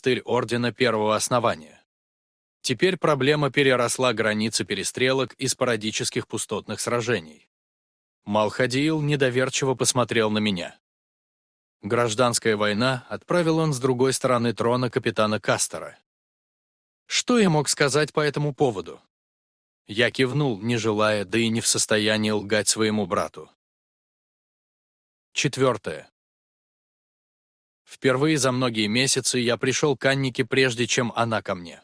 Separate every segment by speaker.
Speaker 1: монастырь Ордена Первого Основания. Теперь проблема переросла границы перестрелок и спорадических пустотных сражений. Малхадиил недоверчиво посмотрел на меня. Гражданская война отправил он с другой стороны трона капитана Кастера. Что я мог сказать по этому поводу? Я кивнул, не желая, да и не в состоянии лгать своему брату. Четвертое. Впервые за многие месяцы я пришел к Аннике, прежде чем она ко мне.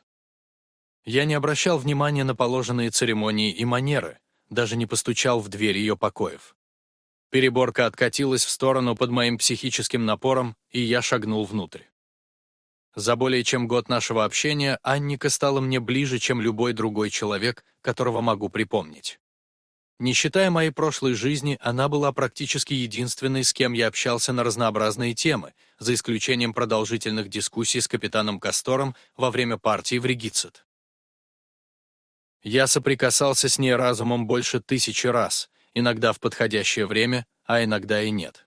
Speaker 1: Я не обращал внимания на положенные церемонии и манеры, даже не постучал в дверь ее покоев. Переборка откатилась в сторону под моим психическим напором, и я шагнул внутрь. За более чем год нашего общения Анника стала мне ближе, чем любой другой человек, которого могу припомнить. Не считая моей прошлой жизни, она была практически единственной, с кем я общался на разнообразные темы, за исключением продолжительных дискуссий с капитаном Кастором во время партии в Регицет. Я соприкасался с ней разумом больше тысячи раз, иногда в подходящее время, а иногда и нет.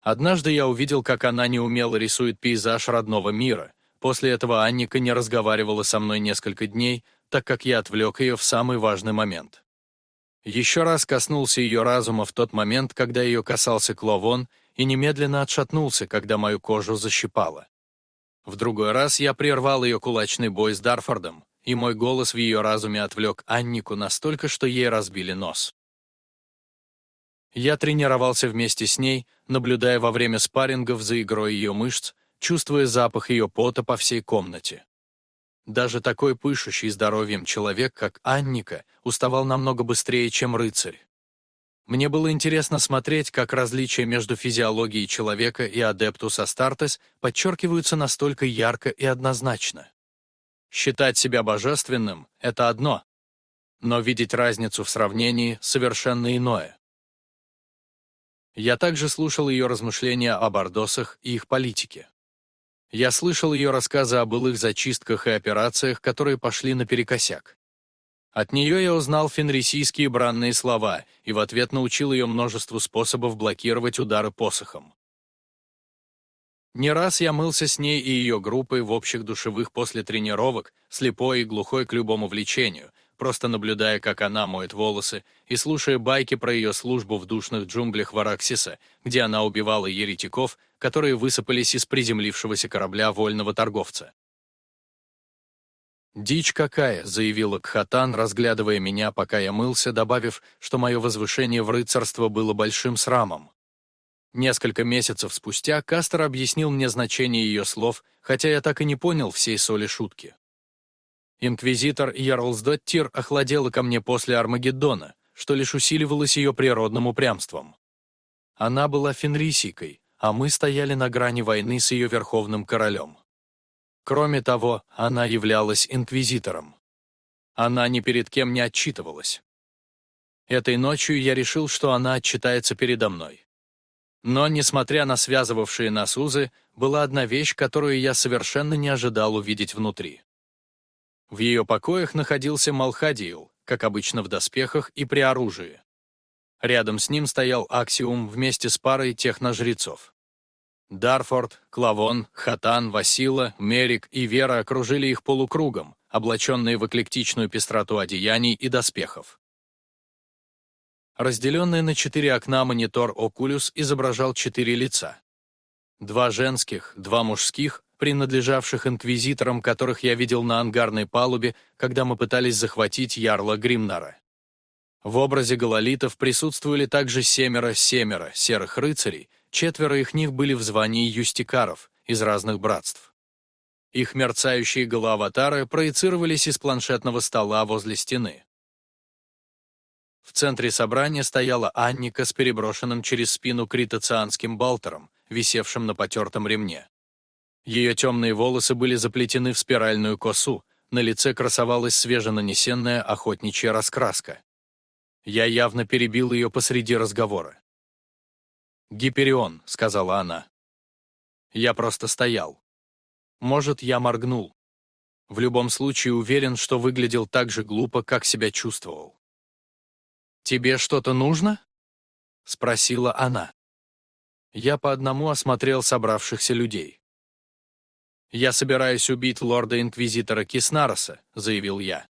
Speaker 1: Однажды я увидел, как она неумело рисует пейзаж родного мира. После этого Анника не разговаривала со мной несколько дней, так как я отвлек ее в самый важный момент. Еще раз коснулся ее разума в тот момент, когда ее касался Кловон, и немедленно отшатнулся, когда мою кожу защипало. В другой раз я прервал ее кулачный бой с Дарфордом, и мой голос в ее разуме отвлек Аннику настолько, что ей разбили нос. Я тренировался вместе с ней, наблюдая во время спаррингов за игрой ее мышц, чувствуя запах ее пота по всей комнате. Даже такой пышущий здоровьем человек, как Анника, уставал намного быстрее, чем рыцарь. Мне было интересно смотреть, как различия между физиологией человека и адептус Астартес подчеркиваются настолько ярко и однозначно. Считать себя божественным — это одно, но видеть разницу в сравнении — совершенно иное. Я также слушал ее размышления о бордосах и их политике. Я слышал ее рассказы о былых зачистках и операциях, которые пошли наперекосяк. От нее я узнал фенрисийские бранные слова и в ответ научил ее множеству способов блокировать удары посохом. Не раз я мылся с ней и ее группой в общих душевых после тренировок, слепой и глухой к любому влечению, просто наблюдая, как она моет волосы, и слушая байки про ее службу в душных джунглях Вараксиса, где она убивала еретиков, которые высыпались из приземлившегося корабля вольного торговца. «Дичь какая!» — заявила Кхатан, разглядывая меня, пока я мылся, добавив, что мое возвышение в рыцарство было большим срамом. Несколько месяцев спустя Кастер объяснил мне значение ее слов, хотя я так и не понял всей соли шутки. Инквизитор Ярлсдоттир охладела ко мне после Армагеддона, что лишь усиливалось ее природным упрямством. Она была фенрисийкой, а мы стояли на грани войны с ее верховным королем. Кроме того, она являлась инквизитором. Она ни перед кем не отчитывалась. Этой ночью я решил, что она отчитается передо мной. Но, несмотря на связывавшие нас узы, была одна вещь, которую я совершенно не ожидал увидеть внутри. В ее покоях находился Малхадиил, как обычно в доспехах и при оружии. Рядом с ним стоял Аксиум вместе с парой техножрецов. Дарфорд, Клавон, Хатан, Васила, Мерик и Вера окружили их полукругом, облаченные в эклектичную пестроту одеяний и доспехов. Разделенный на четыре окна монитор Oculus изображал четыре лица. Два женских, два мужских, принадлежавших инквизиторам, которых я видел на ангарной палубе, когда мы пытались захватить ярла Гримнара. В образе гололитов присутствовали также семеро-семеро серых рыцарей, четверо их них были в звании юстикаров из разных братств. Их мерцающие головатары проецировались из планшетного стола возле стены. В центре собрания стояла Анника с переброшенным через спину критоцианским балтером, висевшим на потертом ремне. Ее темные волосы были заплетены в спиральную косу, на лице красовалась свеженанесенная охотничья раскраска. Я явно перебил ее посреди разговора. «Гиперион», — сказала она. Я просто стоял. Может, я моргнул. В любом случае уверен, что выглядел так же глупо, как себя чувствовал. «Тебе что-то нужно?» — спросила она. Я по одному осмотрел собравшихся людей. «Я собираюсь убить лорда-инквизитора Киснароса», — заявил я.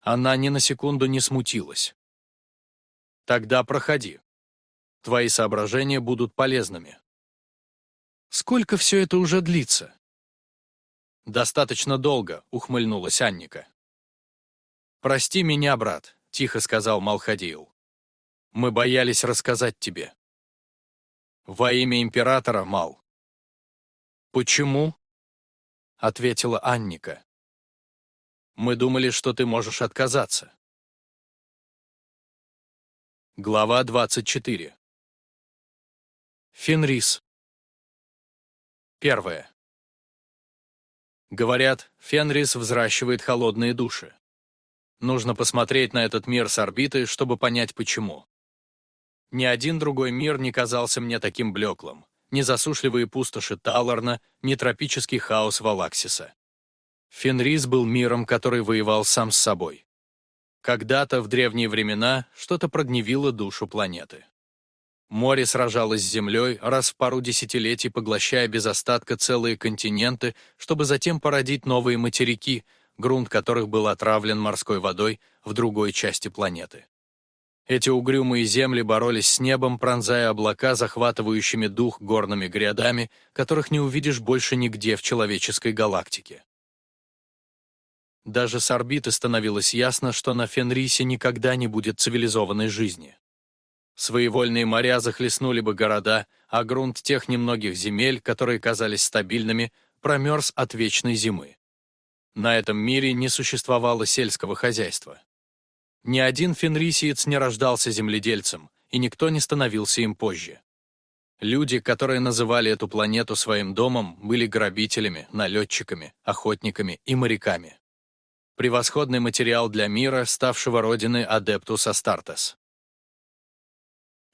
Speaker 1: Она ни на секунду не смутилась. «Тогда проходи. Твои соображения будут полезными». «Сколько все это уже длится?» «Достаточно долго», — ухмыльнулась Анника. «Прости меня, брат», — тихо сказал Малхадиил. «Мы боялись рассказать тебе». «Во имя императора, Мал». «Почему?» — ответила Анника. Мы думали, что ты можешь отказаться. Глава 24. Фенрис. Первое. Говорят, Фенрис взращивает холодные души. Нужно посмотреть на этот мир с орбиты, чтобы понять почему. Ни один другой мир не казался мне таким блеклым. Ни засушливые пустоши Таларна, ни тропический хаос Валаксиса. Фенрис был миром, который воевал сам с собой. Когда-то, в древние времена, что-то прогневило душу планеты. Море сражалось с Землей, раз в пару десятилетий поглощая без остатка целые континенты, чтобы затем породить новые материки, грунт которых был отравлен морской водой в другой части планеты. Эти угрюмые земли боролись с небом, пронзая облака захватывающими дух горными грядами, которых не увидишь больше нигде в человеческой галактике. Даже с орбиты становилось ясно, что на Фенрисе никогда не будет цивилизованной жизни. Своевольные моря захлестнули бы города, а грунт тех немногих земель, которые казались стабильными, промерз от вечной зимы. На этом мире не существовало сельского хозяйства. Ни один фенрисиец не рождался земледельцем, и никто не становился им позже. Люди, которые называли эту планету своим домом, были грабителями, налетчиками, охотниками и моряками превосходный материал для мира, ставшего родины Адептус Астартес.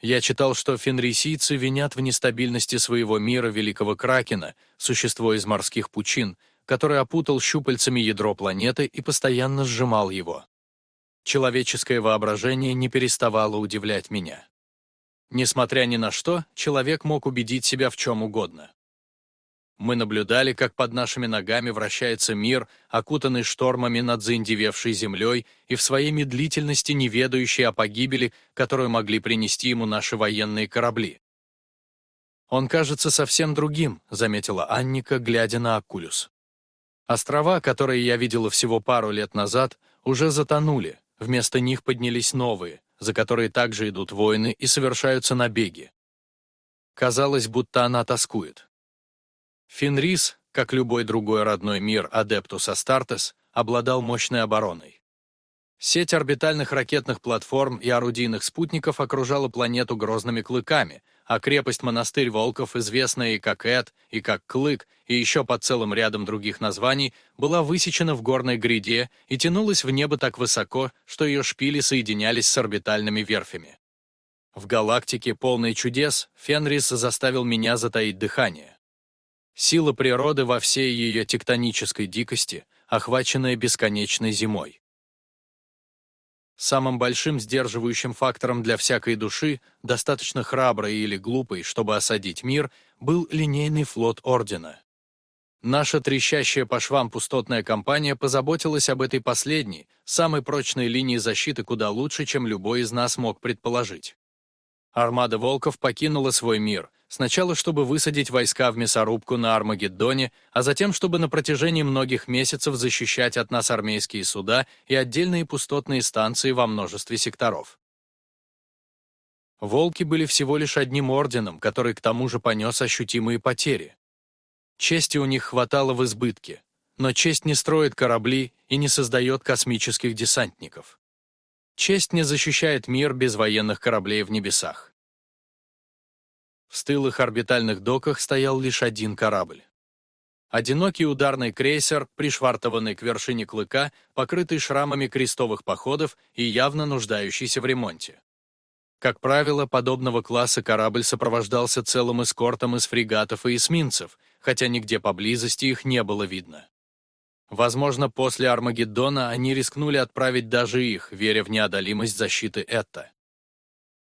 Speaker 1: Я читал, что фенрисийцы винят в нестабильности своего мира великого Кракена, существо из морских пучин, который опутал щупальцами ядро планеты и постоянно сжимал его. Человеческое воображение не переставало удивлять меня. Несмотря ни на что, человек мог убедить себя в чем угодно. Мы наблюдали, как под нашими ногами вращается мир, окутанный штормами над заиндевевшей землей и в своей медлительности не ведающий о погибели, которую могли принести ему наши военные корабли. «Он кажется совсем другим», — заметила Анника, глядя на Акулюс. Острова, которые я видела всего пару лет назад, уже затонули, вместо них поднялись новые, за которые также идут войны и совершаются набеги. Казалось, будто она тоскует. Фенрис, как любой другой родной мир Адептус Астартес, обладал мощной обороной. Сеть орбитальных ракетных платформ и орудийных спутников окружала планету грозными клыками, а крепость-монастырь Волков, известная и как Эд, и как Клык, и еще под целым рядом других названий, была высечена в горной гряде и тянулась в небо так высоко, что ее шпили соединялись с орбитальными верфями. В галактике, полной чудес, Фенрис заставил меня затаить дыхание. Сила природы во всей ее тектонической дикости, охваченная бесконечной зимой. Самым большим сдерживающим фактором для всякой души, достаточно храброй или глупой, чтобы осадить мир, был линейный флот Ордена. Наша трещащая по швам пустотная компания позаботилась об этой последней, самой прочной линии защиты куда лучше, чем любой из нас мог предположить. Армада Волков покинула свой мир, Сначала, чтобы высадить войска в мясорубку на Армагеддоне, а затем, чтобы на протяжении многих месяцев защищать от нас армейские суда и отдельные пустотные станции во множестве секторов. Волки были всего лишь одним орденом, который к тому же понес ощутимые потери. Чести у них хватало в избытке, но честь не строит корабли и не создает космических десантников. Честь не защищает мир без военных кораблей в небесах. В стылых орбитальных доках стоял лишь один корабль. Одинокий ударный крейсер, пришвартованный к вершине клыка, покрытый шрамами крестовых походов и явно нуждающийся в ремонте. Как правило, подобного класса корабль сопровождался целым эскортом из фрегатов и эсминцев, хотя нигде поблизости их не было видно. Возможно, после Армагеддона они рискнули отправить даже их, веря в неодолимость защиты Этта.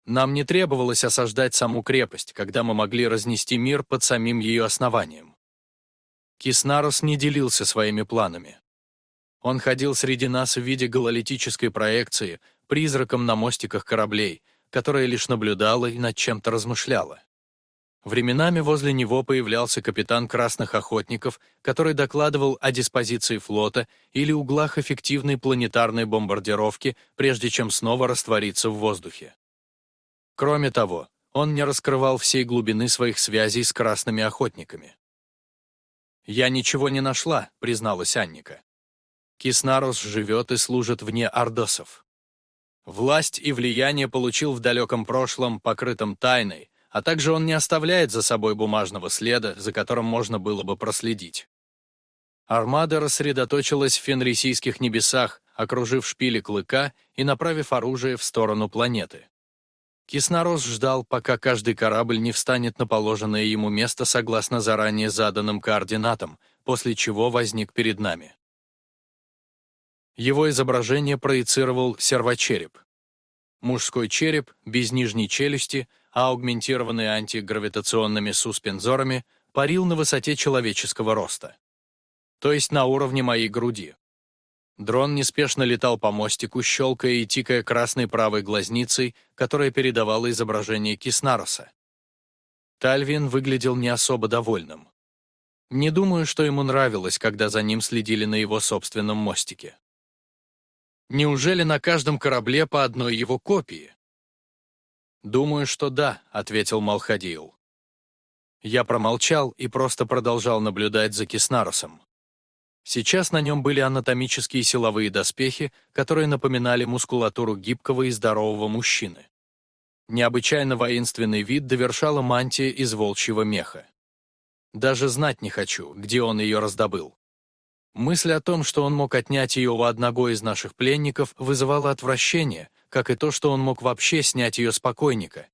Speaker 1: Нам не требовалось осаждать саму крепость, когда мы могли разнести мир под самим ее основанием. Киснарос не делился своими планами. Он ходил среди нас в виде гололитической проекции, призраком на мостиках кораблей, которая лишь наблюдала и над чем-то размышляла. Временами возле него появлялся капитан Красных Охотников, который докладывал о диспозиции флота или углах эффективной планетарной бомбардировки, прежде чем снова раствориться в воздухе. Кроме того, он не раскрывал всей глубины своих связей с Красными Охотниками. «Я ничего не нашла», — призналась Анника. Киснарус живет и служит вне ордосов. Власть и влияние получил в далеком прошлом, покрытом тайной, а также он не оставляет за собой бумажного следа, за которым можно было бы проследить. Армада рассредоточилась в фенрисийских небесах, окружив шпили клыка и направив оружие в сторону планеты. Киснорос ждал, пока каждый корабль не встанет на положенное ему место согласно заранее заданным координатам, после чего возник перед нами. Его изображение проецировал сервочереп. Мужской череп, без нижней челюсти, а аугментированный антигравитационными суспензорами, парил на высоте человеческого роста. То есть на уровне моей груди. Дрон неспешно летал по мостику, щелкая и тикая красной правой глазницей, которая передавала изображение Киснароса. Тальвин выглядел не особо довольным. Не думаю, что ему нравилось, когда за ним следили на его собственном мостике. Неужели на каждом корабле по одной его копии? «Думаю, что да», — ответил Малхадиил. Я промолчал и просто продолжал наблюдать за Киснаросом. Сейчас на нем были анатомические силовые доспехи, которые напоминали мускулатуру гибкого и здорового мужчины. Необычайно воинственный вид довершала мантия из волчьего меха. Даже знать не хочу, где он ее раздобыл. Мысль о том, что он мог отнять ее у одного из наших пленников, вызывала отвращение, как и то, что он мог вообще снять ее с покойника.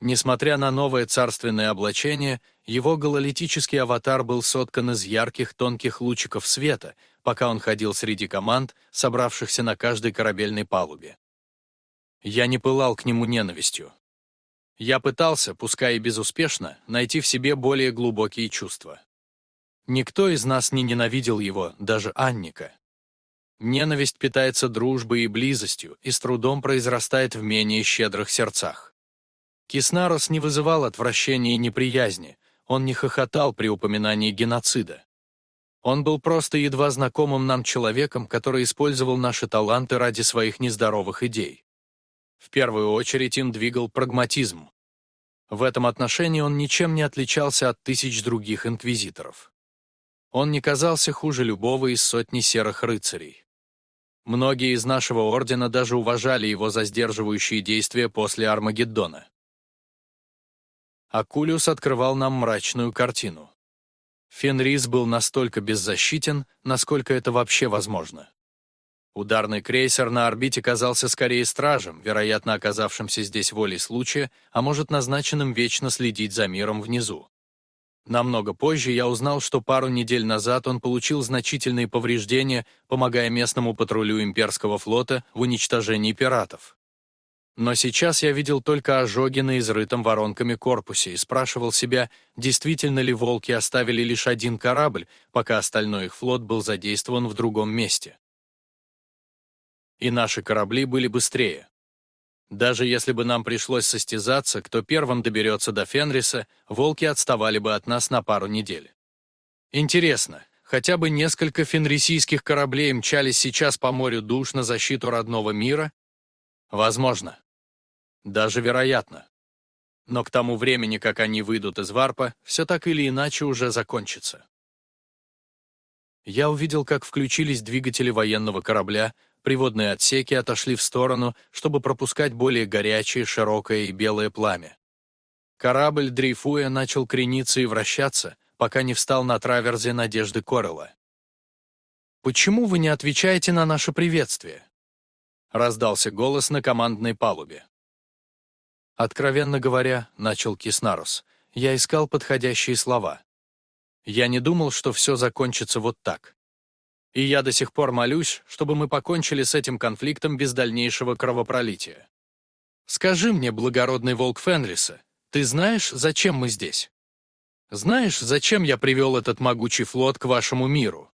Speaker 1: Несмотря на новое царственное облачение, его гололитический аватар был соткан из ярких тонких лучиков света, пока он ходил среди команд, собравшихся на каждой корабельной палубе. Я не пылал к нему ненавистью. Я пытался, пускай и безуспешно, найти в себе более глубокие чувства. Никто из нас не ненавидел его, даже Анника. Ненависть питается дружбой и близостью и с трудом произрастает в менее щедрых сердцах. Киснарос не вызывал отвращения и неприязни, он не хохотал при упоминании геноцида. Он был просто едва знакомым нам человеком, который использовал наши таланты ради своих нездоровых идей. В первую очередь им двигал прагматизм. В этом отношении он ничем не отличался от тысяч других инквизиторов. Он не казался хуже любого из сотни серых рыцарей. Многие из нашего ордена даже уважали его за сдерживающие действия после Армагеддона. Акулиус открывал нам мрачную картину. Фенрис был настолько беззащитен, насколько это вообще возможно. Ударный крейсер на орбите казался скорее стражем, вероятно, оказавшимся здесь волей случая, а может, назначенным вечно следить за миром внизу. Намного позже я узнал, что пару недель назад он получил значительные повреждения, помогая местному патрулю имперского флота в уничтожении пиратов. Но сейчас я видел только ожоги на изрытом воронками корпусе и спрашивал себя, действительно ли волки оставили лишь один корабль, пока остальной их флот был задействован в другом месте. И наши корабли были быстрее. Даже если бы нам пришлось состязаться, кто первым доберется до Фенриса, волки отставали бы от нас на пару недель. Интересно, хотя бы несколько фенрисийских кораблей мчались сейчас по морю душ на защиту родного мира? Возможно. Даже вероятно. Но к тому времени, как они выйдут из варпа, все так или иначе уже закончится. Я увидел, как включились двигатели военного корабля, Приводные отсеки отошли в сторону, чтобы пропускать более горячее, широкое и белое пламя. Корабль, дрейфуя, начал крениться и вращаться, пока не встал на траверзе Надежды Корелла. «Почему вы не отвечаете на наше приветствие?» — раздался голос на командной палубе. «Откровенно говоря, — начал Киснарус, — я искал подходящие слова. Я не думал, что все закончится вот так. И я до сих пор молюсь, чтобы мы покончили с этим конфликтом без дальнейшего кровопролития. Скажи мне, благородный волк Фенриса, ты знаешь, зачем мы здесь? Знаешь, зачем я привел этот могучий флот к вашему миру?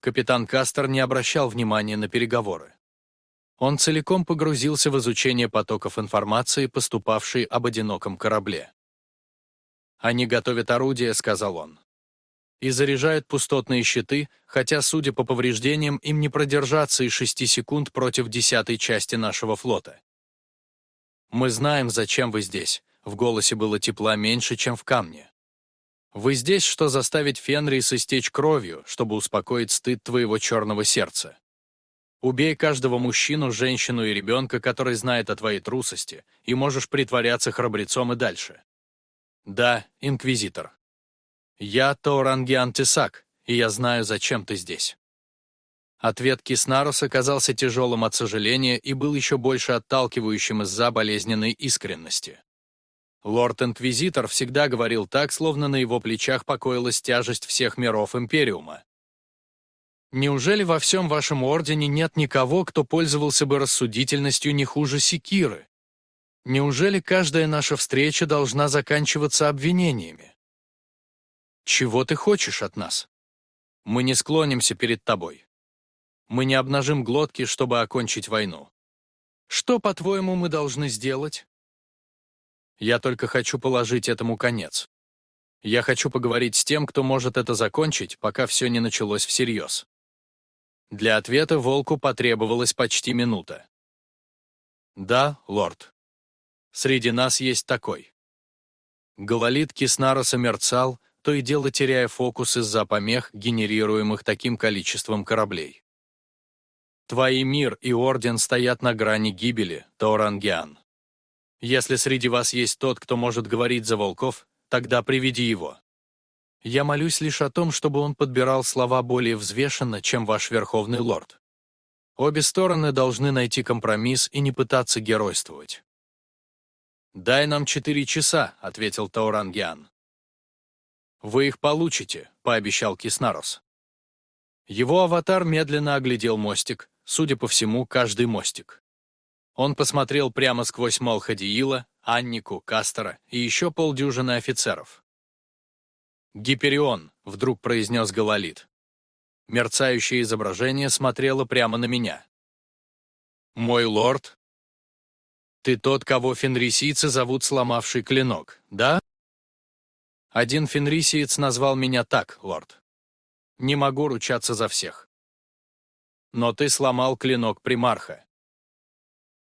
Speaker 1: Капитан Кастер не обращал внимания на переговоры. Он целиком погрузился в изучение потоков информации, поступавшей об одиноком корабле. «Они готовят орудия», — сказал он. «И заряжают пустотные щиты, хотя, судя по повреждениям, им не продержаться и шести секунд против десятой части нашего флота. Мы знаем, зачем вы здесь», — в голосе было тепла меньше, чем в камне. «Вы здесь, что заставить Фенрис истечь кровью, чтобы успокоить стыд твоего черного сердца. Убей каждого мужчину, женщину и ребенка, который знает о твоей трусости, и можешь притворяться храбрецом и дальше. Да, инквизитор. Я Таурангиан Тесак, и я знаю, зачем ты здесь. Ответ Киснарус оказался тяжелым от сожаления и был еще больше отталкивающим из-за болезненной искренности. Лорд-инквизитор всегда говорил так, словно на его плечах покоилась тяжесть всех миров Империума. Неужели во всем вашем ордене нет никого, кто пользовался бы рассудительностью не хуже секиры? Неужели каждая наша встреча должна заканчиваться обвинениями? Чего ты хочешь от нас? Мы не склонимся перед тобой. Мы не обнажим глотки, чтобы окончить войну. Что, по-твоему, мы должны сделать? Я только хочу положить этому конец. Я хочу поговорить с тем, кто может это закончить, пока все не началось всерьез. Для ответа волку потребовалась почти минута. «Да, лорд. Среди нас есть такой». Гололит Киснароса мерцал, то и дело теряя фокус из-за помех, генерируемых таким количеством кораблей. Твои мир и орден стоят на грани гибели, Таурангиан. Если среди вас есть тот, кто может говорить за волков, тогда приведи его. Я молюсь лишь о том, чтобы он подбирал слова более взвешенно, чем ваш верховный лорд. Обе стороны должны найти компромисс и не пытаться геройствовать. «Дай нам четыре часа», — ответил Таурангиан. «Вы их получите», — пообещал Киснарос. Его аватар медленно оглядел мостик, судя по всему, каждый мостик. Он посмотрел прямо сквозь Малхадиила, Аннику, Кастера и еще полдюжины офицеров. «Гиперион», — вдруг произнес Гололит. Мерцающее изображение смотрело прямо на меня. «Мой лорд?» «Ты тот, кого фенрисийцы зовут сломавший клинок, да?» Один фенрисиец назвал меня так, лорд. Не могу ручаться за всех. Но ты сломал клинок примарха.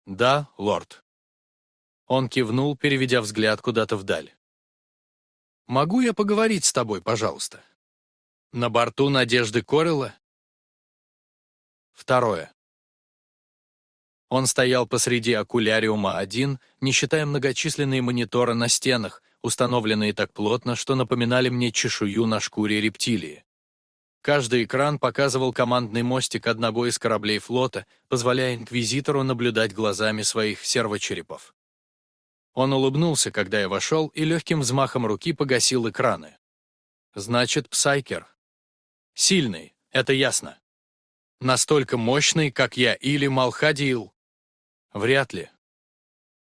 Speaker 1: Да, лорд. Он кивнул, переведя взгляд куда-то вдаль. Могу я поговорить с тобой, пожалуйста? На борту Надежды Корела? Второе. Он стоял посреди окуляриума один, не считая многочисленные мониторы на стенах, установленные так плотно, что напоминали мне чешую на шкуре рептилии. Каждый экран показывал командный мостик одного из кораблей флота, позволяя инквизитору наблюдать глазами своих сервочерепов. Он улыбнулся, когда я вошел, и легким взмахом руки погасил экраны. Значит, Псайкер. Сильный, это ясно. Настолько мощный, как я или Малхадиил? Вряд ли.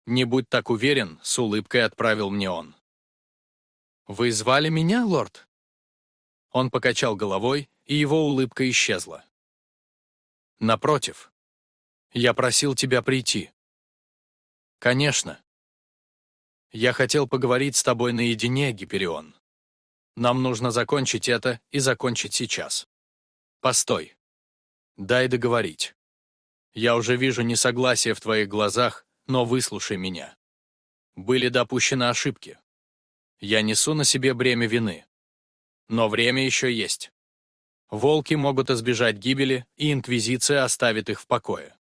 Speaker 1: Не будь так уверен, с улыбкой отправил мне он. «Вы звали меня, лорд?» Он покачал головой, и его улыбка исчезла. «Напротив. Я просил тебя прийти». «Конечно. Я хотел поговорить с тобой наедине, Гиперион. Нам нужно закончить это и закончить сейчас. Постой. Дай договорить. Я уже вижу несогласие в твоих глазах, но выслушай меня. Были допущены ошибки. Я несу на себе бремя вины. Но время еще есть. Волки могут избежать гибели, и Инквизиция оставит их в покое.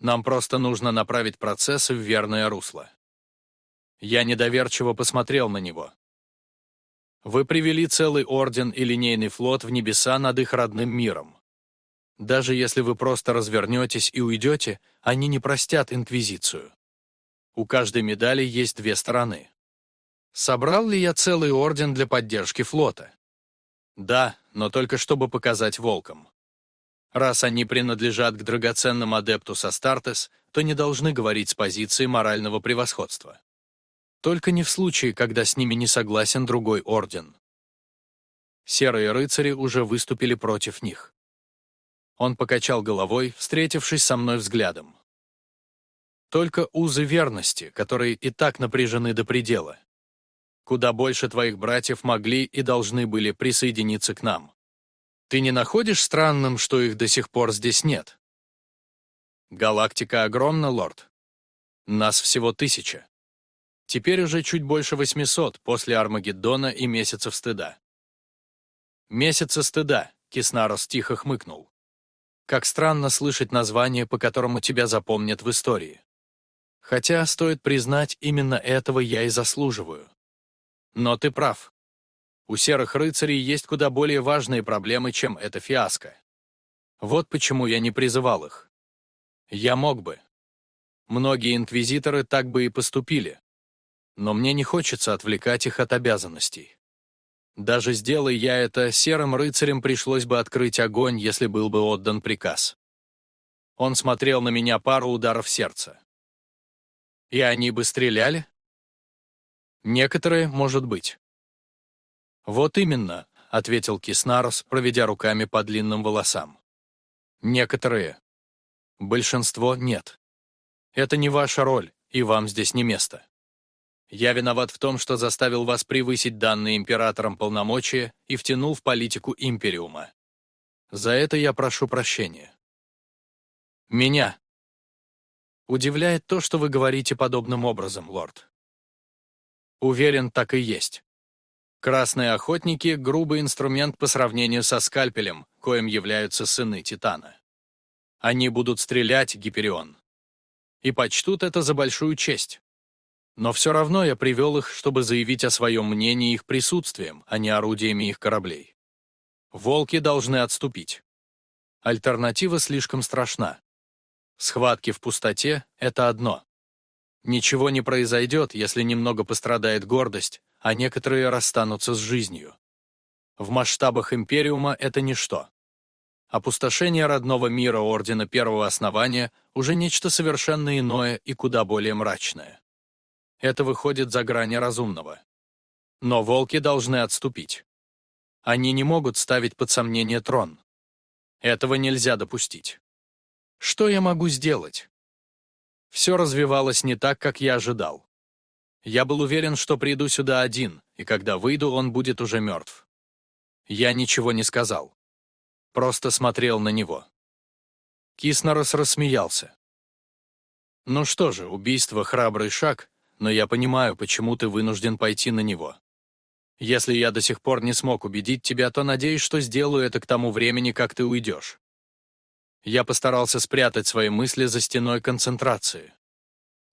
Speaker 1: Нам просто нужно направить процесс в верное русло. Я недоверчиво посмотрел на него. Вы привели целый орден и линейный флот в небеса над их родным миром. Даже если вы просто развернетесь и уйдете, они не простят Инквизицию. У каждой медали есть две стороны. Собрал ли я целый орден для поддержки флота? Да, но только чтобы показать волкам. Раз они принадлежат к драгоценным адепту Астартес, то не должны говорить с позиции морального превосходства. Только не в случае, когда с ними не согласен другой орден. Серые рыцари уже выступили против них. Он покачал головой, встретившись со мной взглядом. Только узы верности, которые и так напряжены до предела. Куда больше твоих братьев могли и должны были присоединиться к нам. Ты не находишь странным, что их до сих пор здесь нет? Галактика огромна, лорд. Нас всего тысяча. Теперь уже чуть больше 800 после Армагеддона и Месяцев Стыда. Месяца Стыда, Киснарос тихо хмыкнул. Как странно слышать название, по которому тебя запомнят в истории. Хотя, стоит признать, именно этого я и заслуживаю. Но ты прав. У серых рыцарей есть куда более важные проблемы, чем эта фиаско. Вот почему я не призывал их. Я мог бы. Многие инквизиторы так бы и поступили. Но мне не хочется отвлекать их от обязанностей. Даже сделай я это, серым рыцарям пришлось бы открыть огонь, если был бы отдан приказ. Он смотрел на меня пару ударов сердца. И они бы стреляли? Некоторые, может быть. Вот именно, ответил Киснарос, проведя руками по длинным волосам. Некоторые. Большинство нет. Это не ваша роль, и вам здесь не место. Я виноват в том, что заставил вас превысить данные императором полномочия и втянул в политику Империума. За это я прошу прощения. Меня. Удивляет то, что вы говорите подобным образом, лорд. Уверен, так и есть. Красные охотники — грубый инструмент по сравнению со скальпелем, коим являются сыны Титана. Они будут стрелять, Гиперион. И почтут это за большую честь. Но все равно я привел их, чтобы заявить о своем мнении их присутствием, а не орудиями их кораблей. Волки должны отступить. Альтернатива слишком страшна. Схватки в пустоте — это одно. Ничего не произойдет, если немного пострадает гордость, а некоторые расстанутся с жизнью. В масштабах Империума это ничто. Опустошение родного мира Ордена Первого Основания уже нечто совершенно иное и куда более мрачное. Это выходит за грани разумного. Но волки должны отступить. Они не могут ставить под сомнение трон. Этого нельзя допустить. Что я могу сделать? Все развивалось не так, как я ожидал. Я был уверен, что приду сюда один, и когда выйду, он будет уже мертв. Я ничего не сказал. Просто смотрел на него. Киснорос рассмеялся. «Ну что же, убийство — храбрый шаг, но я понимаю, почему ты вынужден пойти на него. Если я до сих пор не смог убедить тебя, то надеюсь, что сделаю это к тому времени, как ты уйдешь. Я постарался спрятать свои мысли за стеной концентрации.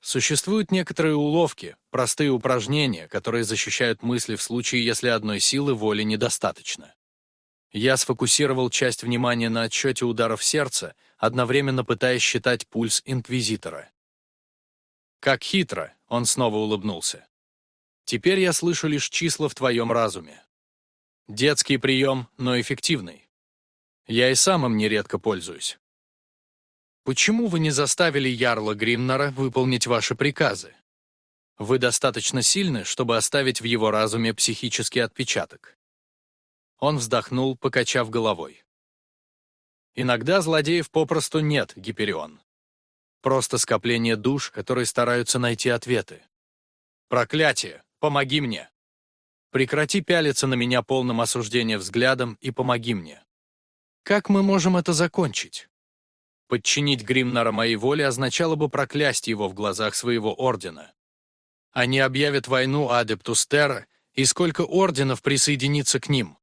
Speaker 1: Существуют некоторые уловки, простые упражнения, которые защищают мысли в случае, если одной силы воли недостаточно. Я сфокусировал часть внимания на отсчете ударов сердца, одновременно пытаясь считать пульс Инквизитора. Как хитро, он снова улыбнулся. Теперь я слышу лишь числа в твоем разуме. Детский прием, но эффективный. Я и сам им нередко пользуюсь. Почему вы не заставили Ярла Гримнара выполнить ваши приказы? Вы достаточно сильны, чтобы оставить в его разуме психический отпечаток. Он вздохнул, покачав головой. Иногда злодеев попросту нет, Гиперион. Просто скопление душ, которые стараются найти ответы. Проклятие! Помоги мне! Прекрати пялиться на меня полным осуждения взглядом и помоги мне. Как мы можем это закончить? Подчинить Гримнара моей воле означало бы проклясть его в глазах своего ордена. Они объявят войну Адептус Терра, и сколько орденов присоединится к ним?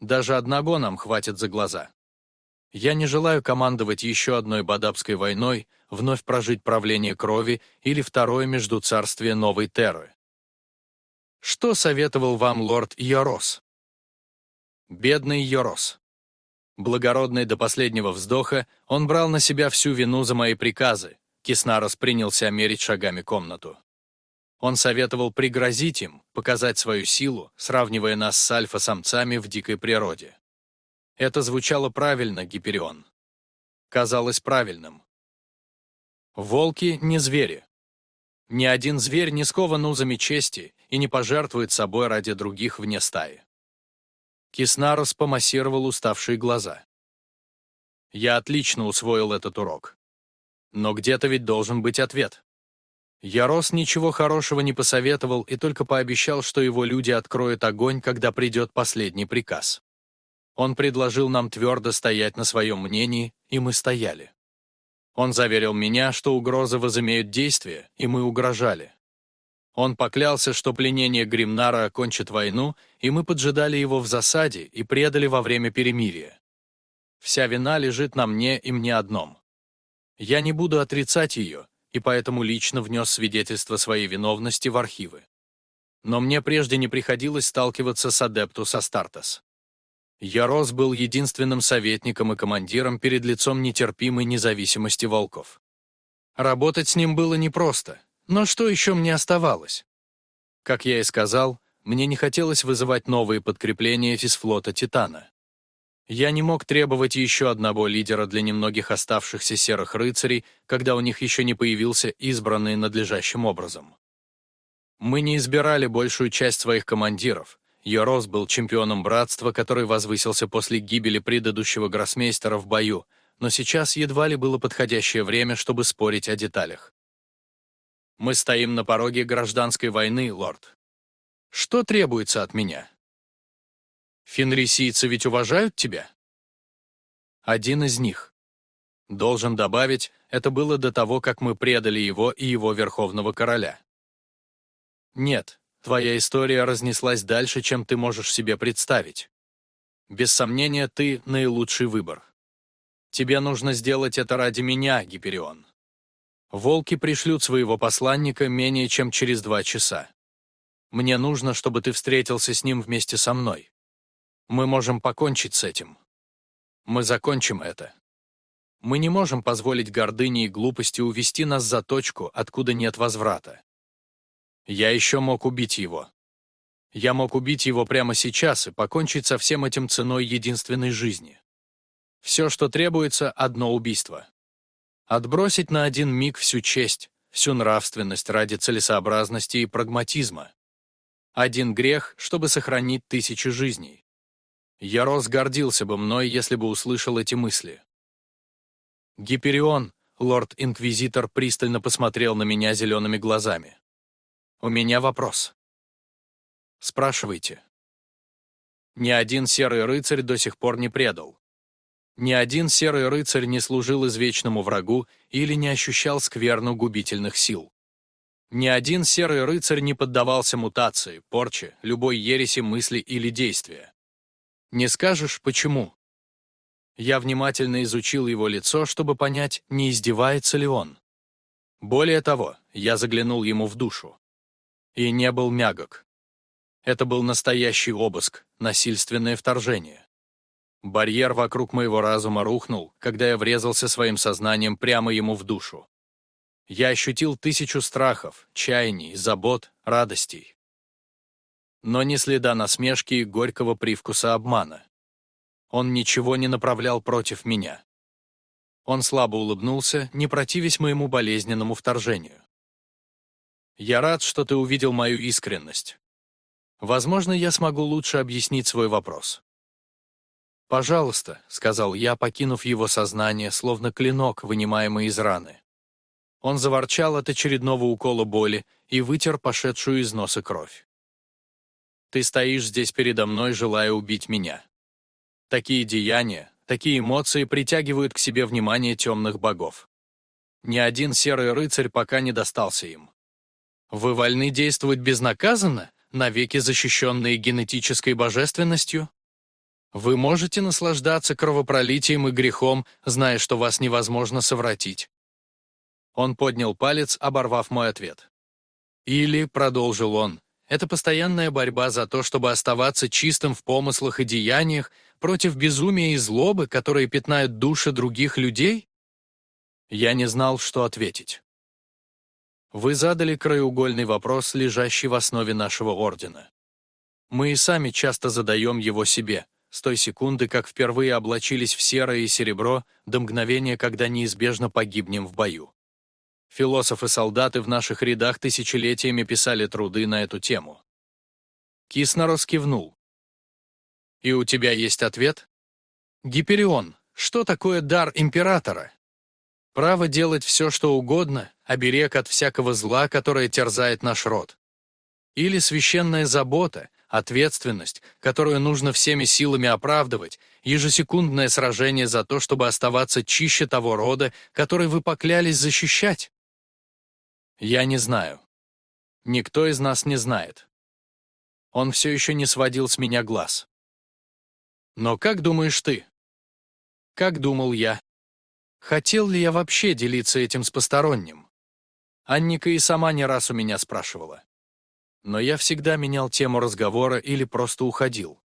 Speaker 1: Даже одного нам хватит за глаза. Я не желаю командовать еще одной Бадабской войной, вновь прожить правление крови или второе междуцарствие Новой Терры. Что советовал вам лорд Йорос? Бедный Йорос. Благородный до последнего вздоха, он брал на себя всю вину за мои приказы. Киснарос принялся мерить шагами комнату. Он советовал пригрозить им, показать свою силу, сравнивая нас с альфа-самцами в дикой природе. Это звучало правильно, Гиперион. Казалось правильным. Волки не звери. Ни один зверь не скован узами чести и не пожертвует собой ради других вне стаи. Киснарус помассировал уставшие глаза. Я отлично усвоил этот урок. Но где-то ведь должен быть ответ. Ярос ничего хорошего не посоветовал и только пообещал, что его люди откроют огонь, когда придет последний приказ. Он предложил нам твердо стоять на своем мнении, и мы стояли. Он заверил меня, что угрозы возымеют действие, и мы угрожали. Он поклялся, что пленение Гримнара окончит войну, и мы поджидали его в засаде и предали во время перемирия. Вся вина лежит на мне и мне одном. Я не буду отрицать ее, и поэтому лично внес свидетельство своей виновности в архивы. Но мне прежде не приходилось сталкиваться с Адептус Астартес. Ярос был единственным советником и командиром перед лицом нетерпимой независимости волков. Работать с ним было непросто, но что еще мне оставалось? Как я и сказал, мне не хотелось вызывать новые подкрепления физфлота «Титана». Я не мог требовать еще одного лидера для немногих оставшихся серых рыцарей, когда у них еще не появился избранный надлежащим образом. Мы не избирали большую часть своих командиров. Йорос был чемпионом братства, который возвысился после гибели предыдущего гроссмейстера в бою, но сейчас едва ли было подходящее время, чтобы спорить о деталях. Мы стоим на пороге гражданской войны, лорд. Что требуется от меня? Фенрисийцы ведь уважают тебя? Один из них. Должен добавить, это было до того, как мы предали его и его верховного короля. Нет, твоя история разнеслась дальше, чем ты можешь себе представить. Без сомнения, ты наилучший выбор. Тебе нужно сделать это ради меня, Гиперион. Волки пришлют своего посланника менее чем через два часа. Мне нужно, чтобы ты встретился с ним вместе со мной. Мы можем покончить с этим. Мы закончим это. Мы не можем позволить гордыне и глупости увести нас за точку, откуда нет возврата. Я еще мог убить его. Я мог убить его прямо сейчас и покончить со всем этим ценой единственной жизни. Все, что требуется, одно убийство. Отбросить на один миг всю честь, всю нравственность ради целесообразности и прагматизма. Один грех, чтобы сохранить тысячи жизней. Ярос гордился бы мной, если бы услышал эти мысли. Гиперион, лорд-инквизитор, пристально посмотрел на меня зелеными глазами. «У меня вопрос». «Спрашивайте». Ни один серый рыцарь до сих пор не предал. Ни один серый рыцарь не служил извечному врагу или не ощущал скверну губительных сил. Ни один серый рыцарь не поддавался мутации, порче, любой ереси мысли или действия. Не скажешь, почему? Я внимательно изучил его лицо, чтобы понять, не издевается ли он. Более того, я заглянул ему в душу. И не был мягок. Это был настоящий обыск, насильственное вторжение. Барьер вокруг моего разума рухнул, когда я врезался своим сознанием прямо ему в душу. Я ощутил тысячу страхов, чаяний, забот, радостей но ни следа насмешки и горького привкуса обмана. Он ничего не направлял против меня. Он слабо улыбнулся, не противясь моему болезненному вторжению. «Я рад, что ты увидел мою искренность. Возможно, я смогу лучше объяснить свой вопрос». «Пожалуйста», — сказал я, покинув его сознание, словно клинок, вынимаемый из раны. Он заворчал от очередного укола боли и вытер пошедшую из носа кровь. Ты стоишь здесь передо мной, желая убить меня. Такие деяния, такие эмоции притягивают к себе внимание темных богов. Ни один серый рыцарь пока не достался им. Вы вольны действовать безнаказанно, навеки защищенные генетической божественностью? Вы можете наслаждаться кровопролитием и грехом, зная, что вас невозможно совратить. Он поднял палец, оборвав мой ответ. Или, продолжил он, это постоянная борьба за то, чтобы оставаться чистым в помыслах и деяниях против безумия и злобы, которые пятнают души других людей? Я не знал, что ответить. Вы задали краеугольный вопрос, лежащий в основе нашего ордена. Мы и сами часто задаем его себе, с той секунды, как впервые облачились в серое и серебро, до мгновения, когда неизбежно погибнем в бою. Философы-солдаты в наших рядах тысячелетиями писали труды на эту тему. Киснорос кивнул. «И у тебя есть ответ?» «Гиперион, что такое дар императора?» «Право делать все, что угодно, оберег от всякого зла, которое терзает наш род. Или священная забота, ответственность, которую нужно всеми силами оправдывать, ежесекундное сражение за то, чтобы оставаться чище того рода, который вы поклялись защищать? Я не знаю. Никто из нас не знает. Он все еще не сводил с меня глаз. Но как думаешь ты? Как думал я? Хотел ли я вообще делиться этим с посторонним? Анника и сама не раз у меня спрашивала но я всегда менял тему разговора или просто уходил.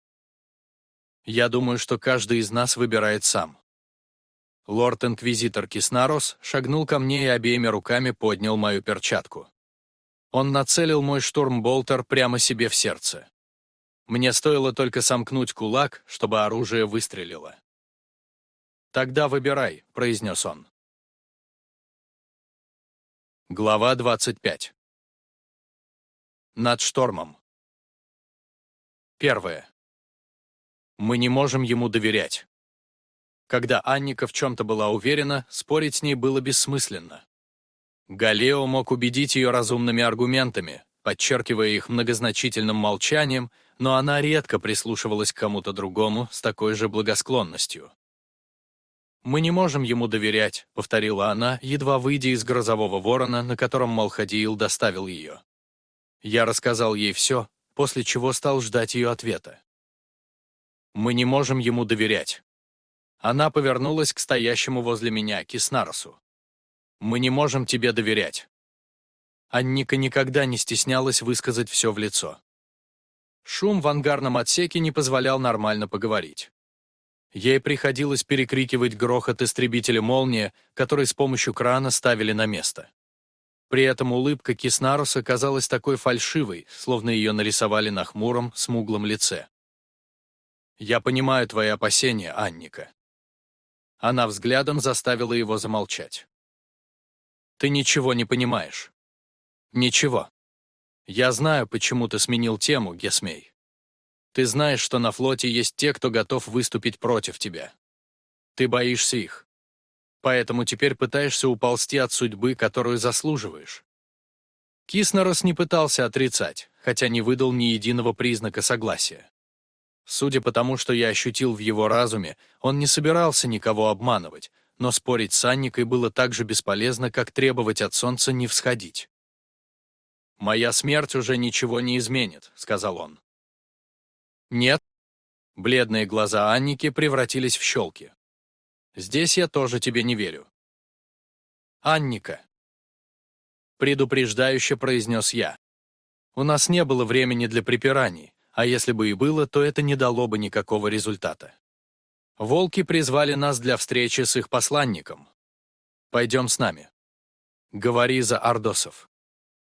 Speaker 1: Я думаю, что каждый из нас выбирает сам. Лорд-инквизитор Киснарос шагнул ко мне и обеими руками поднял мою перчатку. Он нацелил мой штурмболтер прямо себе в сердце. Мне стоило только сомкнуть кулак, чтобы оружие выстрелило. «Тогда выбирай», — произнес он. Глава 25 над штормом. Первое. Мы не можем ему доверять. Когда Анника в чем-то была уверена, спорить с ней было бессмысленно. Галео мог убедить ее разумными аргументами, подчеркивая их многозначительным молчанием, но она редко прислушивалась к кому-то другому с такой же благосклонностью. «Мы не можем ему доверять», — повторила она, едва выйдя из грозового ворона, на котором Малхадиил доставил ее. Я рассказал ей все, после чего стал ждать ее ответа. «Мы не можем ему доверять». Она повернулась к стоящему возле меня Киснаросу. «Мы не можем тебе доверять». Анника никогда не стеснялась высказать все в лицо. Шум в ангарном отсеке не позволял нормально поговорить. Ей приходилось перекрикивать грохот истребителя «Молния», который с помощью крана ставили на место. При этом улыбка Киснаруса казалась такой фальшивой, словно ее нарисовали на хмуром, смуглом лице. «Я понимаю твои опасения, Анника». Она взглядом заставила его замолчать. «Ты ничего не понимаешь». «Ничего. Я знаю, почему ты сменил тему, Гесмей. Ты знаешь, что на флоте есть те, кто готов выступить против тебя. Ты боишься их поэтому теперь пытаешься уползти от судьбы, которую заслуживаешь. Киснерос не пытался отрицать, хотя не выдал ни единого признака согласия. Судя по тому, что я ощутил в его разуме, он не собирался никого обманывать, но спорить с Анникой было так же бесполезно, как требовать от солнца не всходить. «Моя смерть уже ничего не изменит», — сказал он. «Нет». Бледные глаза Анники превратились в щелки. Здесь я тоже тебе не верю. Анника. Предупреждающе произнес я. У нас не было времени для припираний, а если бы и было, то это не дало бы никакого результата. Волки призвали нас для встречи с их посланником. Пойдем с нами. Говори за Ордосов.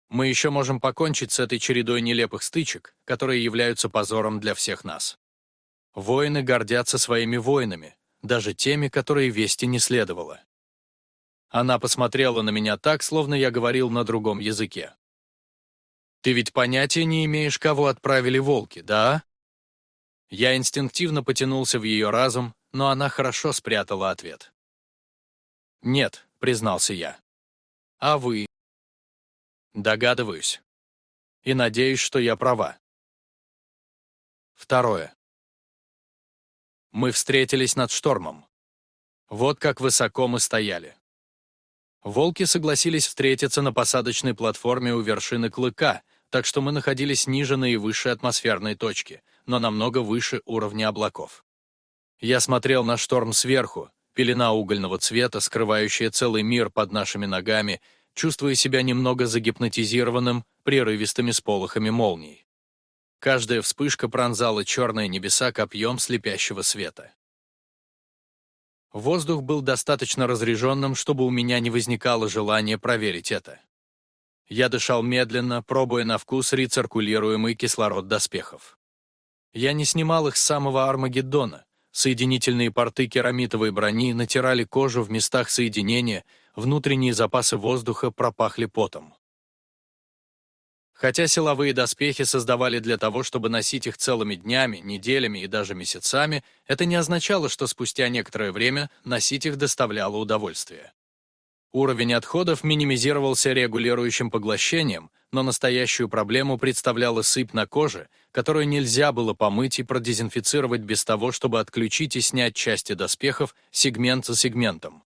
Speaker 1: Мы еще можем покончить с этой чередой нелепых стычек, которые являются позором для всех нас. Воины гордятся своими воинами, даже теми, которые вести не следовало. Она посмотрела на меня так, словно я говорил на другом языке. «Ты ведь понятия не имеешь, кого отправили волки, да?» Я инстинктивно потянулся в ее разум, но она хорошо спрятала ответ. «Нет», — признался я. «А вы?» «Догадываюсь. И надеюсь, что я права». Второе. Мы встретились над штормом. Вот как высоко мы стояли. Волки согласились встретиться на посадочной платформе у вершины Клыка, так что мы находились ниже наивысшей атмосферной точки, но намного выше уровня облаков. Я смотрел на шторм сверху, пелена угольного цвета, скрывающая целый мир под нашими ногами, чувствуя себя немного загипнотизированным прерывистыми сполохами молний. Каждая вспышка пронзала черные небеса копьем слепящего света. Воздух был достаточно разреженным, чтобы у меня не возникало желания проверить это. Я дышал медленно, пробуя на вкус рециркулируемый кислород доспехов. Я не снимал их с самого Армагеддона, Соединительные порты керамитовой брони натирали кожу в местах соединения, внутренние запасы воздуха пропахли потом. Хотя силовые доспехи создавали для того, чтобы носить их целыми днями, неделями и даже месяцами, это не означало, что спустя некоторое время носить их доставляло удовольствие. Уровень отходов минимизировался регулирующим поглощением, но настоящую проблему представляла сыпь на коже, которую нельзя было помыть и продезинфицировать без того, чтобы отключить и снять части доспехов сегмент за сегментом.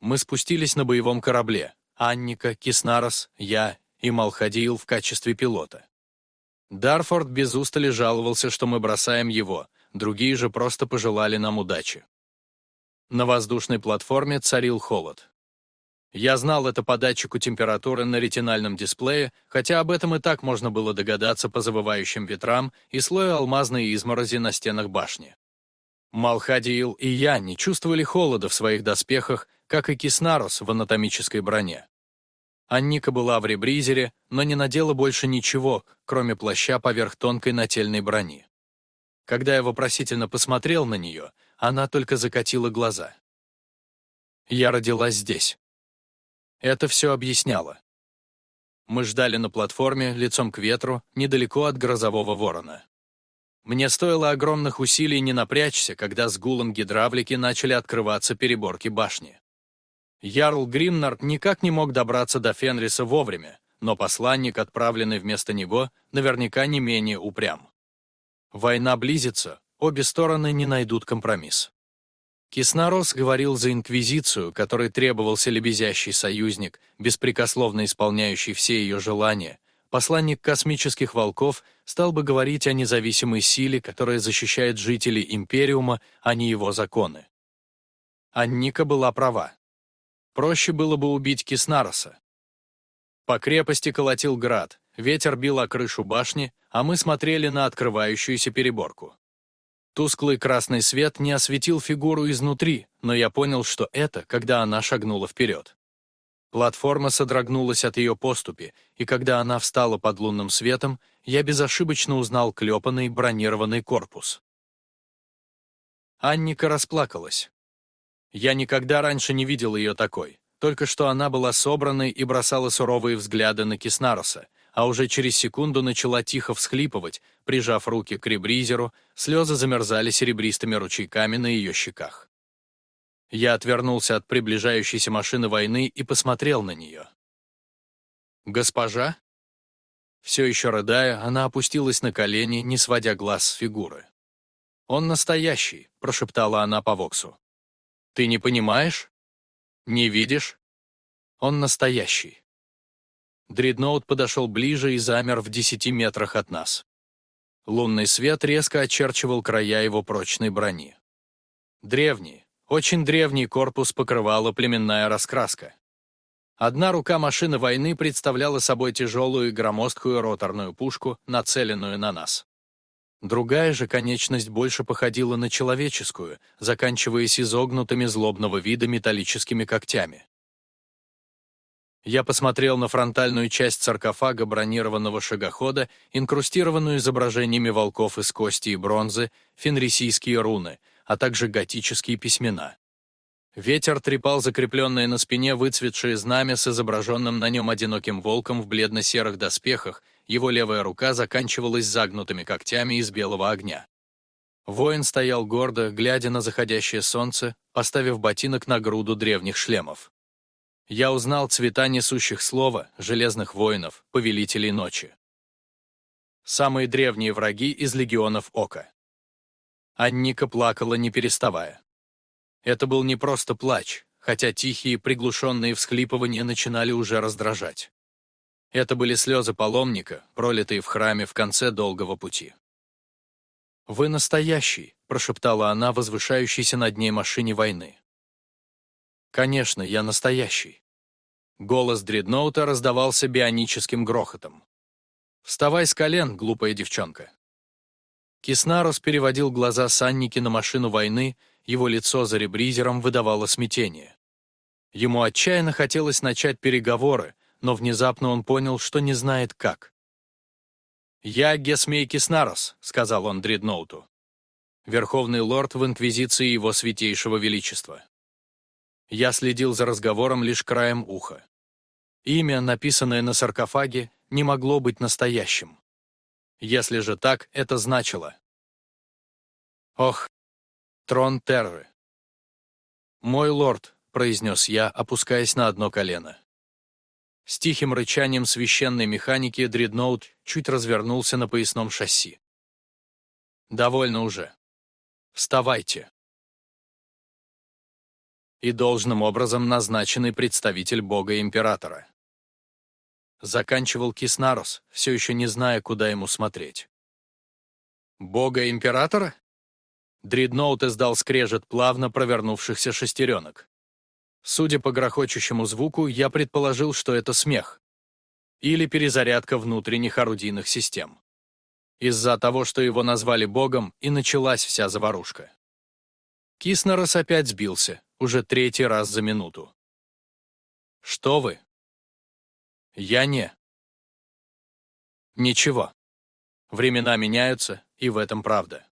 Speaker 1: Мы спустились на боевом корабле. Анника, Киснарос, я и Малхадиил в качестве пилота. Дарфорд без устали жаловался, что мы бросаем его, другие же просто пожелали нам удачи. На воздушной платформе царил холод. Я знал это по датчику температуры на ретинальном дисплее, хотя об этом и так можно было догадаться по завывающим ветрам и слою алмазной изморози на стенах башни. Малхадиил и я не чувствовали холода в своих доспехах, как и Киснарус в анатомической броне. Анника была в ребризере, но не надела больше ничего, кроме плаща поверх тонкой нательной брони. Когда я вопросительно посмотрел на нее, она только закатила глаза. Я родилась здесь. Это все объясняло. Мы ждали на платформе, лицом к ветру, недалеко от грозового ворона. Мне стоило огромных усилий не напрячься, когда с гулом гидравлики начали открываться переборки башни. Ярл Гримнард никак не мог добраться до Фенриса вовремя, но посланник, отправленный вместо него, наверняка не менее упрям. Война близится, обе стороны не найдут компромисс. Киснарос говорил за Инквизицию, которой требовался лебезящий союзник, беспрекословно исполняющий все ее желания. Посланник космических волков стал бы говорить о независимой силе, которая защищает жителей Империума, а не его законы. Анника была права. Проще было бы убить Киснароса. По крепости колотил град, ветер бил о крышу башни, а мы смотрели на открывающуюся переборку. Тусклый красный свет не осветил фигуру изнутри, но я понял, что это, когда она шагнула вперед. Платформа содрогнулась от ее поступи, и когда она встала под лунным светом, я безошибочно узнал клепанный бронированный корпус. Анника расплакалась. Я никогда раньше не видел ее такой, только что она была собранной и бросала суровые взгляды на Киснароса, а уже через секунду начала тихо всхлипывать, прижав руки к ребризеру, слезы замерзали серебристыми ручейками на ее щеках. Я отвернулся от приближающейся машины войны и посмотрел на нее. «Госпожа?» Все еще рыдая, она опустилась на колени, не сводя глаз с фигуры. «Он настоящий», — прошептала она по Воксу. Ты не понимаешь? Не видишь? Он настоящий. Дредноут подошел ближе и замер в десяти метрах от нас. Лунный свет резко очерчивал края его прочной брони. Древний, очень древний корпус покрывала племенная раскраска. Одна рука машины войны представляла собой тяжелую и громоздкую роторную пушку, нацеленную на нас. Другая же конечность больше походила на человеческую, заканчиваясь изогнутыми злобного вида металлическими когтями. Я посмотрел на фронтальную часть саркофага бронированного шагохода, инкрустированную изображениями волков из кости и бронзы, фенрисийские руны, а также готические письмена. Ветер трепал закрепленное на спине выцветшее знамя с изображенным на нем одиноким волком в бледно-серых доспехах, его левая рука заканчивалась загнутыми когтями из белого огня. Воин стоял гордо, глядя на заходящее солнце, поставив ботинок на груду древних шлемов. Я узнал цвета несущих слова, железных воинов, повелителей ночи. Самые древние враги из легионов Ока. Анника плакала, не переставая. Это был не просто плач, хотя тихие приглушенные всхлипывания начинали уже раздражать. Это были слезы паломника, пролитые в храме в конце долгого пути. «Вы настоящий», — прошептала она, возвышающейся над ней машине войны. «Конечно, я настоящий». Голос дредноута раздавался бионическим грохотом. «Вставай с колен, глупая девчонка». Киснарус переводил глаза Санники на машину войны, его лицо за ребризером выдавало смятение. Ему отчаянно хотелось начать переговоры, но внезапно он понял, что не знает как. «Я Гесмей Киснарос», — сказал он Дредноуту. Верховный лорд в Инквизиции Его Святейшего Величества. Я следил за разговором лишь краем уха. Имя, написанное на саркофаге, не могло быть настоящим. Если же так, это значило. Ох, трон Терры. «Мой лорд», — произнес я, опускаясь на одно колено. С тихим рычанием священной механики дредноут чуть развернулся на поясном шасси. «Довольно уже. Вставайте» и должным образом назначенный представитель бога-императора. Заканчивал Киснарос, все еще не зная, куда ему смотреть. «Бога-императора?» Дредноут издал скрежет плавно провернувшихся шестеренок. Судя по грохочущему звуку, я предположил, что это смех. Или перезарядка внутренних орудийных систем. Из-за того, что его назвали богом, и началась вся заварушка. Киснерос опять сбился, уже третий раз за минуту. «Что вы?» «Я не». «Ничего. Времена меняются, и в этом правда.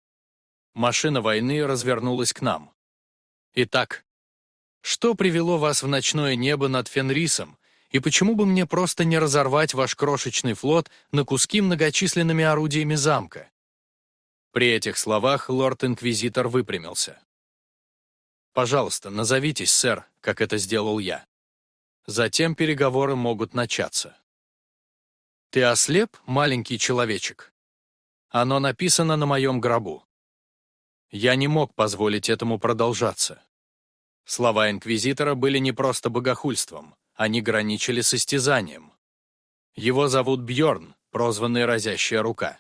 Speaker 1: Машина войны развернулась к нам. Итак, что привело вас в ночное небо над Фенрисом, и почему бы мне просто не разорвать ваш крошечный флот на куски многочисленными орудиями замка?» При этих словах лорд-инквизитор выпрямился. Пожалуйста, назовитесь, сэр, как это сделал я. Затем переговоры могут начаться. Ты ослеп, маленький человечек? Оно написано на моем гробу. Я не мог позволить этому продолжаться. Слова инквизитора были не просто богохульством, они граничили с истязанием. Его зовут Бьорн, прозванный «Разящая рука».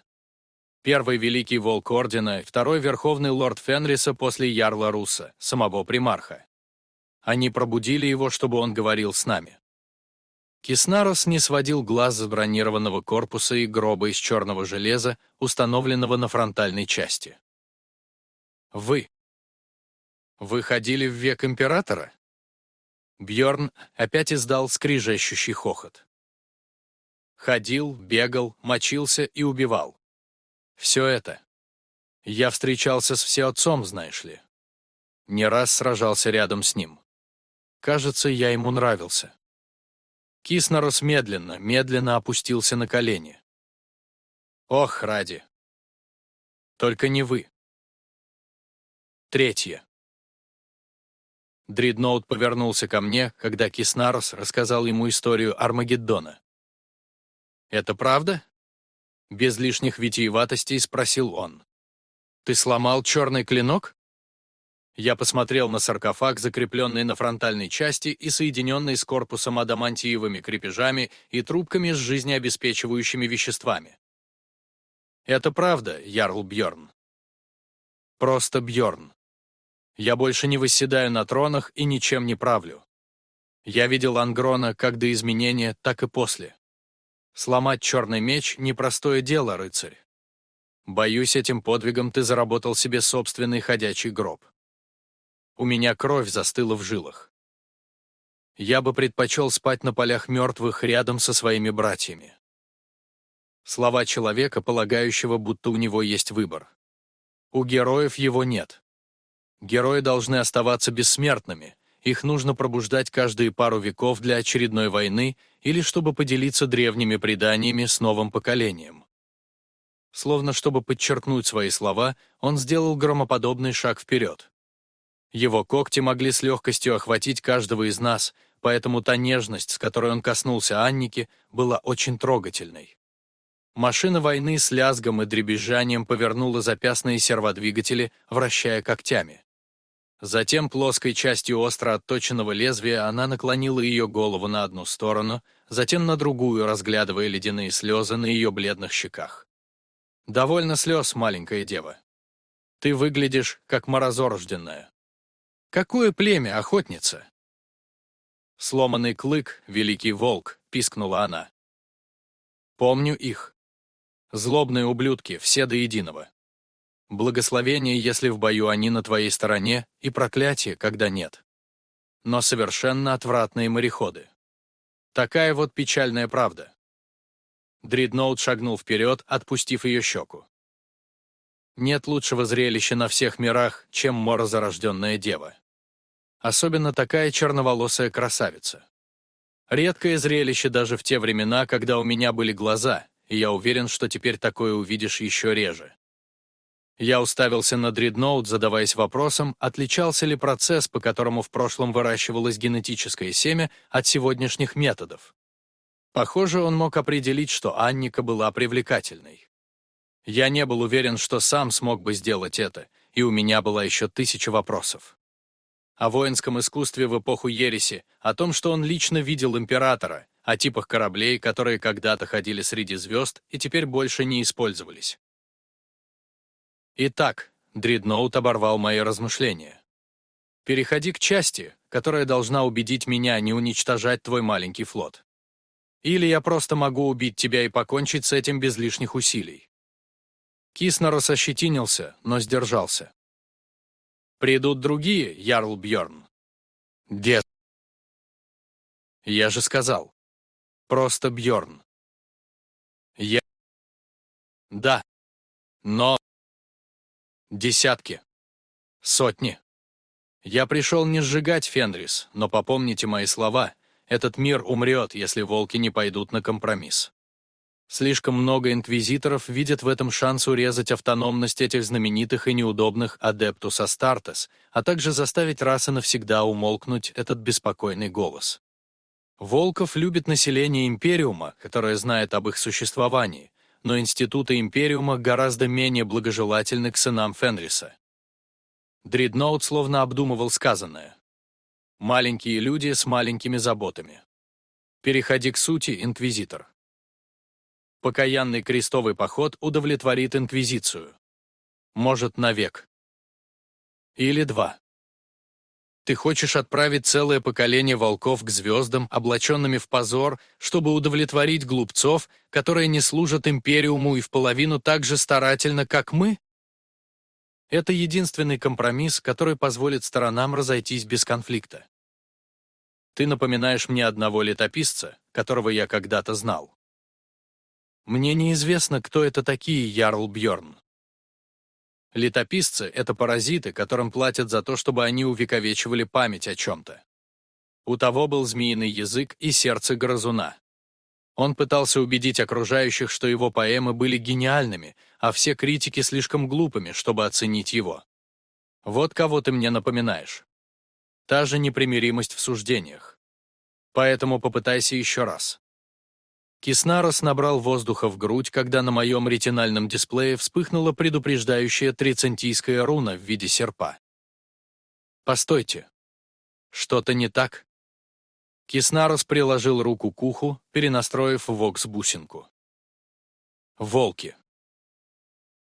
Speaker 1: Первый великий волк Ордена, второй верховный лорд Фенриса после Ярла Руса, самого примарха. Они пробудили его, чтобы он говорил с нами. Киснарос не сводил глаз с бронированного корпуса и гроба из черного железа, установленного на фронтальной части. «Вы. Вы ходили в век Императора?» Бьорн опять издал скрижащущий хохот. Ходил, бегал, мочился и убивал. Все это. Я встречался с всеотцом, знаешь ли. Не раз сражался рядом с ним. Кажется, я ему нравился. Киснорос медленно, медленно опустился на колени. Ох, ради. Только не вы. Третье. Дридноут повернулся ко мне, когда Киснарос рассказал ему историю Армагеддона. «Это правда?» Без лишних витиеватостей спросил он. «Ты сломал черный клинок?» Я посмотрел на саркофаг, закрепленный на фронтальной части и соединенный с корпусом адамантиевыми крепежами и трубками с жизнеобеспечивающими веществами. «Это правда, Ярл Бьорн. Просто Бьорн. Я больше не восседаю на тронах и ничем не правлю. Я видел Ангрона как до изменения, так и после. Сломать черный меч — непростое дело, рыцарь. Боюсь, этим подвигом ты заработал себе собственный ходячий гроб. У меня кровь застыла в жилах. Я бы предпочел спать на полях мертвых рядом со своими братьями. Слова человека, полагающего, будто у него есть выбор. У героев его нет. Герои должны оставаться бессмертными, их нужно пробуждать каждые пару веков для очередной войны или чтобы поделиться древними преданиями с новым поколением. Словно чтобы подчеркнуть свои слова, он сделал громоподобный шаг вперед. Его когти могли с легкостью охватить каждого из нас, поэтому та нежность, с которой он коснулся Анники, была очень трогательной. Машина войны с лязгом и дребезжанием повернула запястные серводвигатели, вращая когтями. Затем плоской частью остро отточенного лезвия она наклонила ее голову на одну сторону, затем на другую, разглядывая ледяные слезы на ее бледных щеках. «Довольно слез, маленькая дева. Ты выглядишь, как морозорожденная. Какое племя, охотница?» «Сломанный клык, великий волк», — пискнула она. «Помню их. Злобные ублюдки, все до единого. Благословение, если в бою они на твоей стороне, и проклятие, когда нет. Но совершенно отвратные мореходы. Такая вот печальная правда. Дридноут шагнул вперед, отпустив ее щеку. Нет лучшего зрелища на всех мирах, чем морозорожденная дева. Особенно такая черноволосая красавица. Редкое зрелище даже в те времена, когда у меня были глаза, и я уверен, что теперь такое увидишь еще реже. Я уставился на дредноут, задаваясь вопросом, отличался ли процесс, по которому в прошлом выращивалось генетическое семя, от сегодняшних методов. Похоже, он мог определить, что Анника была привлекательной. Я не был уверен, что сам смог бы сделать это, и у меня была еще тысяча вопросов. О воинском искусстве в эпоху Ереси, о том, что он лично видел императора, о типах кораблей, которые когда-то ходили среди звезд и теперь больше не использовались. Итак, Дредноут оборвал мои размышления. Переходи к части, которая должна убедить меня не уничтожать твой маленький флот. Или я просто могу убить тебя и покончить с этим без лишних усилий. Киснерос ощетинился, но сдержался. Придут другие, Ярл Бьорн. Где? Я же сказал. Просто Бьорн. Я... Да. Но... Десятки. Сотни. Я пришел не сжигать Фенрис, но попомните мои слова, этот мир умрет, если волки не пойдут на компромисс. Слишком много инквизиторов видят в этом шанс урезать автономность этих знаменитых и неудобных Адептус Астартес, а также заставить раз и навсегда умолкнуть этот беспокойный голос. Волков любит население Империума, которое знает об их существовании, но институты Империума гораздо менее благожелательны к сынам Фенриса. Дредноут словно обдумывал сказанное. Маленькие люди с маленькими заботами. Переходи к сути, Инквизитор. Покаянный крестовый поход удовлетворит Инквизицию. Может, навек. Или два. Ты хочешь отправить целое поколение волков к звездам, облаченными в позор, чтобы удовлетворить глупцов, которые не служат Империуму и в половину так же старательно, как мы? Это единственный компромисс, который позволит сторонам разойтись без конфликта. Ты напоминаешь мне одного летописца, которого я когда-то знал. Мне неизвестно, кто это такие, Ярл Бьорн. Летописцы — это паразиты, которым платят за то, чтобы они увековечивали память о чем-то. У того был змеиный язык и сердце грызуна. Он пытался убедить окружающих, что его поэмы были гениальными, а все критики слишком глупыми, чтобы оценить его. Вот кого ты мне напоминаешь. Та же непримиримость в суждениях. Поэтому попытайся еще раз. Киснарос набрал воздуха в грудь, когда на моем ретинальном дисплее вспыхнула предупреждающая трицентийская руна в виде серпа. «Постойте. Что-то не так?» Киснарос приложил руку к уху, перенастроив вокс-бусинку. «Волки».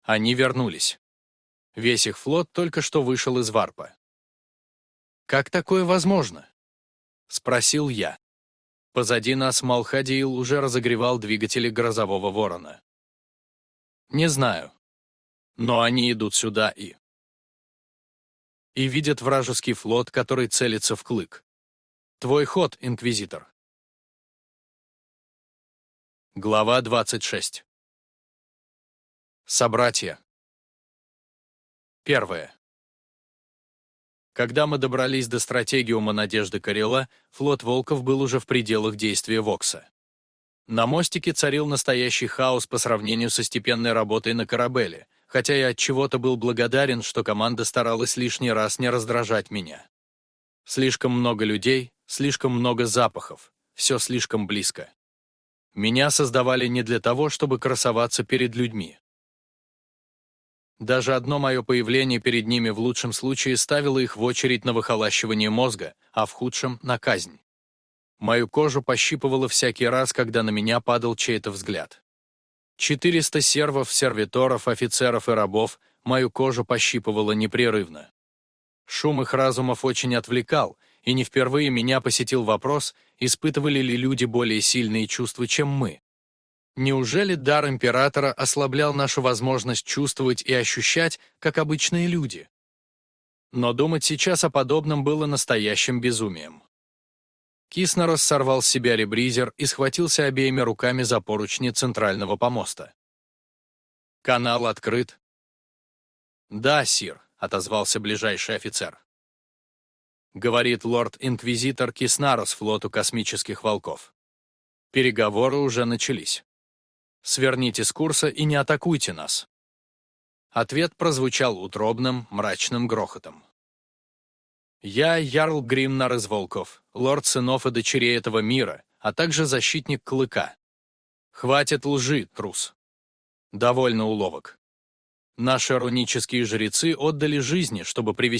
Speaker 1: Они вернулись. Весь их флот только что вышел из варпа. «Как такое возможно?» — спросил я. Позади нас Малхадиил уже разогревал двигатели грозового ворона. Не знаю. Но они идут сюда и... И видят вражеский флот, который целится в клык. Твой ход, Инквизитор. Глава 26. Собратья. Первое. Когда мы добрались до стратегиума Надежды Карела, флот «Волков» был уже в пределах действия Вокса. На мостике царил настоящий хаос по сравнению со степенной работой на корабеле, хотя я от чего-то был благодарен, что команда старалась лишний раз не раздражать меня. Слишком много людей, слишком много запахов, все слишком близко. Меня создавали не для того, чтобы красоваться перед людьми. Даже одно мое появление перед ними в лучшем случае ставило их в очередь на выхолащивание мозга, а в худшем — на казнь. Мою кожу пощипывало всякий раз, когда на меня падал чей-то взгляд. 400 сервов, сервиторов, офицеров и рабов мою кожу пощипывало непрерывно. Шум их разумов очень отвлекал, и не впервые меня посетил вопрос, испытывали ли люди более сильные чувства, чем мы. Неужели дар императора ослаблял нашу возможность чувствовать и ощущать, как обычные люди? Но думать сейчас о подобном было настоящим безумием. Киснерос сорвал с себя ребризер и схватился обеими руками за поручни центрального помоста. «Канал открыт». «Да, сир», — отозвался ближайший офицер. Говорит лорд-инквизитор Киснарос флоту космических волков. Переговоры уже начались. Сверните с курса и не атакуйте нас. Ответ прозвучал утробным, мрачным грохотом. Я Ярл Гримнар из Волков, лорд сынов и дочерей этого мира, а также защитник Клыка. Хватит лжи, трус. Довольно уловок. Наши рунические жрецы отдали жизни, чтобы привести